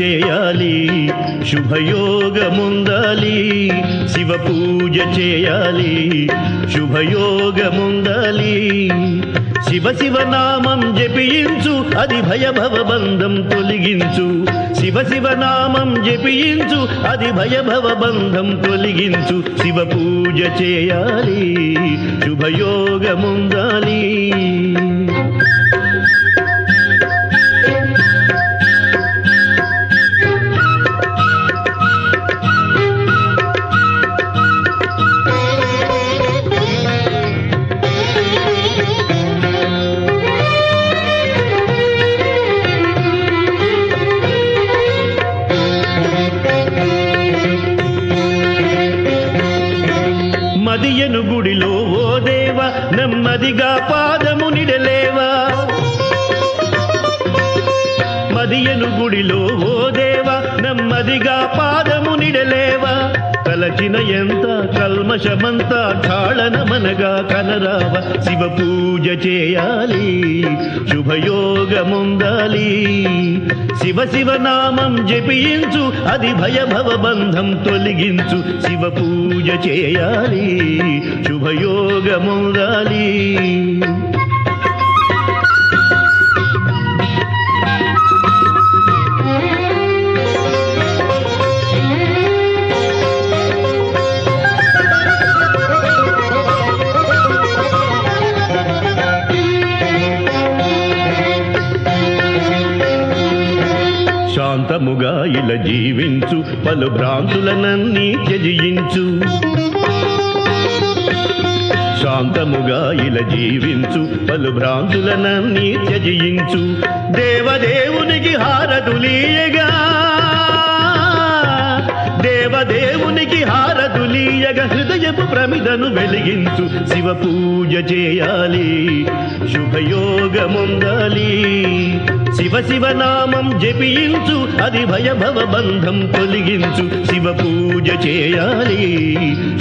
చేయాలి శుభయోగముందాలి శివ పూజ చేయాలి శుభయోగముందాలి. శివ శివ నామం జపించు అది భయభవ బంధం తొలగించు. శివ శివ నామం జపించు అది భయభవ బంధం తొలగించు. శివ పూజ చేయాలి శుభయోగముందాలి. మదియను గుడిలో ఓ దేవ నెమ్మదిగా పాదము నిడలేవా? మదియను గుడిలో ఓ దేవ నెమ్మదిగా పాదము నిడలేవా? తలచిన ఎంత కల్మషమంతా ఠాళనమనగా కనరావ శివ పూజ చేయాలి శుభయోగముందాలి. శివ శివ నామం జపించు అది భయభవ బంధం తొలగించు శివ పూజ చేయాలి శుభయోగముందాలి. శాంతముగా ఇలా జీవించు పలు భ్రాంతులనన్నీ త్యజించు. శాంతముగా ఇలా జీవించు పలు భ్రాంతులనన్నీ త్యజించు. దేవదేవునికి హారతులీయగా దేవదేవునికి హారతులీయగ హృదయపు ప్రమిదను వెలిగించు శివ పూజ చేయాలి శుభయోగముందాలి. శివ శివ నామం జపించు అది భయభవ బంధం తొలగించు. శివ పూజ చేయాలి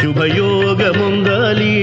శుభయోగముందాలి